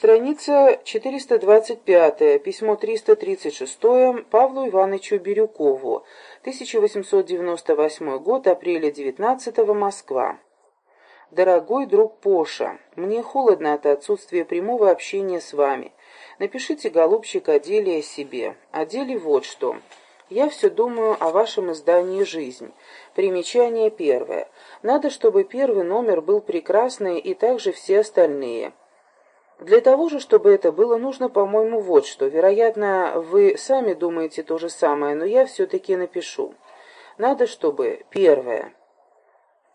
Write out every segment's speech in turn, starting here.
Страница 425, письмо 336 Павлу Ивановичу Бирюкову, 1898 год, апреля 19 Москва. Дорогой друг Поша, мне холодно от отсутствия прямого общения с вами. Напишите, голубчик, о деле о себе. О деле вот что. Я все думаю о вашем издании «Жизнь». Примечание первое. Надо, чтобы первый номер был прекрасный и также все остальные. Для того же, чтобы это было, нужно, по-моему, вот что. Вероятно, вы сами думаете то же самое, но я все-таки напишу. Надо, чтобы, первое,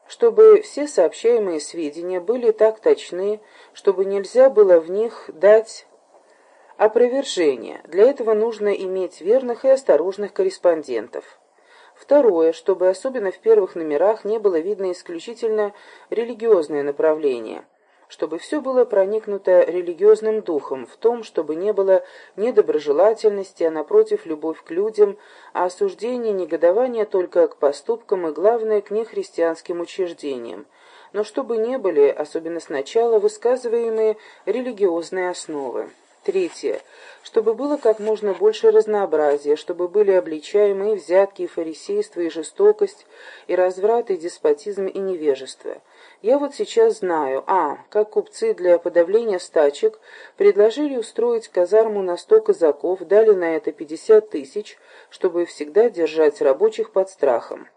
чтобы все сообщаемые сведения были так точны, чтобы нельзя было в них дать опровержение. Для этого нужно иметь верных и осторожных корреспондентов. Второе, чтобы особенно в первых номерах не было видно исключительно религиозное направление – чтобы все было проникнуто религиозным духом, в том, чтобы не было недоброжелательности, а напротив любовь к людям, а осуждение, негодование только к поступкам и, главное, к нехристианским учреждениям, но чтобы не были, особенно сначала, высказываемые религиозные основы. Третье. Чтобы было как можно больше разнообразия, чтобы были обличаемы и взятки, и фарисейство, и жестокость, и разврат, и деспотизм, и невежество. Я вот сейчас знаю, а, как купцы для подавления стачек предложили устроить казарму на сто казаков, дали на это пятьдесят тысяч, чтобы всегда держать рабочих под страхом.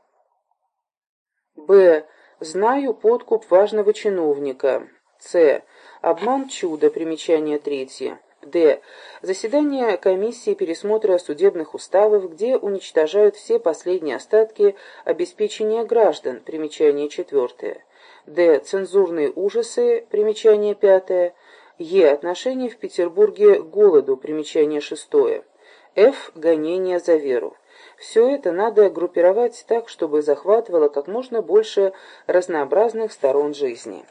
Б. Знаю подкуп важного чиновника. С. Обман чуда, примечание третье. Д. Заседание комиссии пересмотра судебных уставов, где уничтожают все последние остатки обеспечения граждан. Примечание четвертое. Д. Цензурные ужасы. Примечание пятое. Е. Отношение в Петербурге к голоду. Примечание шестое. Ф. Гонение за веру. Все это надо группировать так, чтобы захватывало как можно больше разнообразных сторон жизни.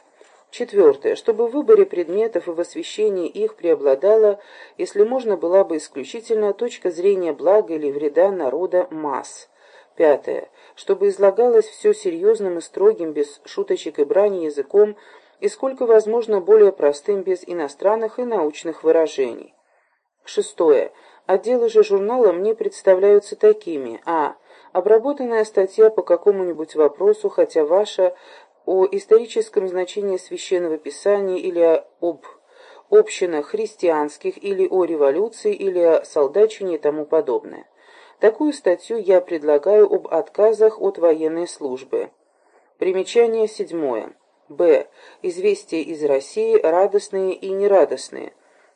Четвертое. Чтобы в выборе предметов и в освещении их преобладала, если можно, была бы исключительно точка зрения блага или вреда народа масс. Пятое. Чтобы излагалось все серьезным и строгим, без шуточек и брани языком, и сколько возможно более простым, без иностранных и научных выражений. Шестое. Отделы же журнала мне представляются такими. А. Обработанная статья по какому-нибудь вопросу, хотя ваша о историческом значении священного писания или об общинах христианских, или о революции, или о солдатчине и тому подобное. Такую статью я предлагаю об отказах от военной службы. Примечание седьмое. Б. Известия из России, радостные и нерадостные.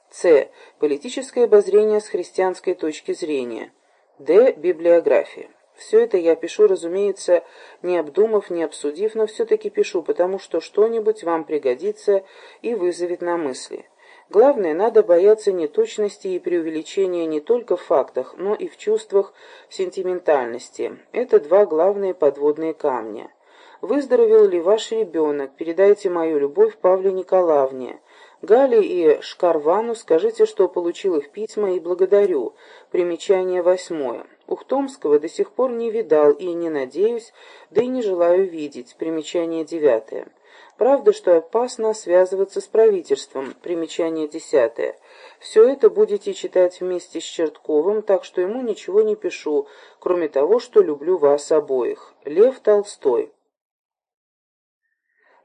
С. Политическое обозрение с христианской точки зрения. Д. Библиография. Все это я пишу, разумеется, не обдумав, не обсудив, но все-таки пишу, потому что что-нибудь вам пригодится и вызовет на мысли. Главное, надо бояться неточности и преувеличения не только в фактах, но и в чувствах сентиментальности. Это два главные подводные камня. Выздоровел ли ваш ребенок? Передайте мою любовь Павле Николаевне. Гале и Шкарвану скажите, что получил их письма и благодарю. Примечание восьмое. Ухтомского до сих пор не видал и не надеюсь, да и не желаю видеть. Примечание девятое. Правда, что опасно связываться с правительством. Примечание десятое. Все это будете читать вместе с Чертковым, так что ему ничего не пишу, кроме того, что люблю вас обоих. Лев Толстой.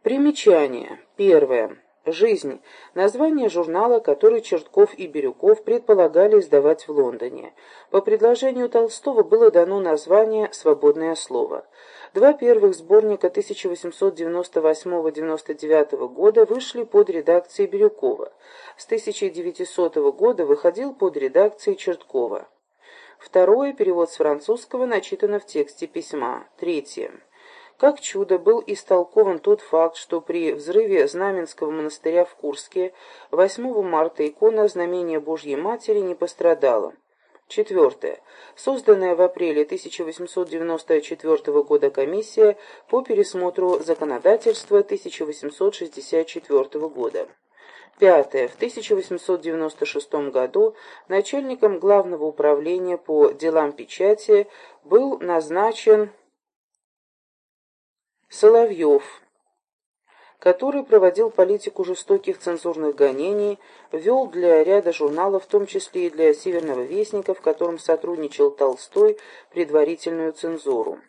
Примечание. Первое. «Жизнь» – название журнала, который Чертков и Бирюков предполагали издавать в Лондоне. По предложению Толстого было дано название «Свободное слово». Два первых сборника 1898-99 года вышли под редакцией Бирюкова. С 1900 года выходил под редакцией Черткова. Второе, перевод с французского, начитано в тексте письма. Третье. Как чудо был истолкован тот факт, что при взрыве Знаменского монастыря в Курске 8 марта икона Знамения Божьей Матери не пострадала. Четвертое. Созданная в апреле 1894 года комиссия по пересмотру законодательства 1864 года. Пятое. В 1896 году начальником Главного управления по делам печати был назначен Соловьев. который проводил политику жестоких цензурных гонений, вел для ряда журналов, в том числе и для «Северного вестника», в котором сотрудничал Толстой, предварительную цензуру.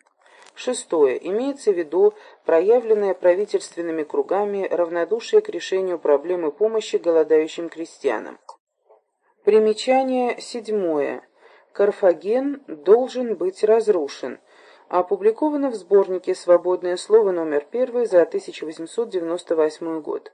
Шестое. Имеется в виду проявленное правительственными кругами равнодушие к решению проблемы помощи голодающим крестьянам. Примечание седьмое. Карфаген должен быть разрушен. Опубликовано в сборнике «Свободное слово» номер 1 за 1898 год.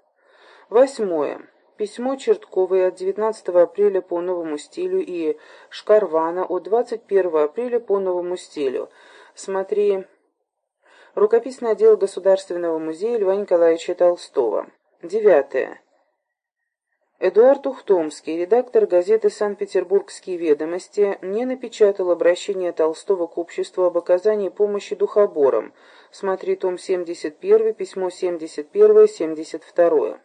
Восьмое. Письмо Чертковой от 19 апреля по новому стилю и Шкарвана от 21 апреля по новому стилю. Смотри Рукописный отдел Государственного музея Льва Николаевича Толстого. Девятое. Эдуард Ухтомский, редактор газеты «Санкт-Петербургские ведомости», не напечатал обращение Толстого к обществу об оказании помощи духоборам. Смотри том 71, письмо 71, 72.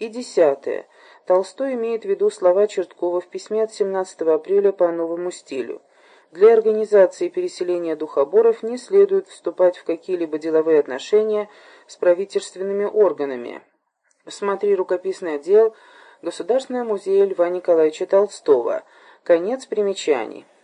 И десятое. Толстой имеет в виду слова Черткова в письме от 17 апреля по новому стилю. Для организации переселения духоборов не следует вступать в какие-либо деловые отношения с правительственными органами. Смотри рукописный отдел Государственного музея Льва Николаевича Толстого. Конец примечаний.